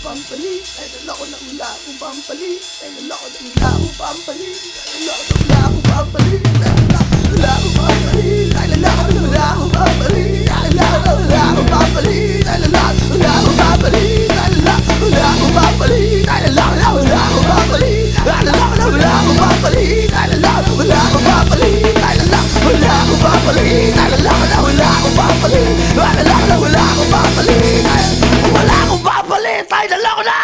pampalit Ay nalako ng hula ko pampalit Ay nalako ng hula ko pampalit 来人了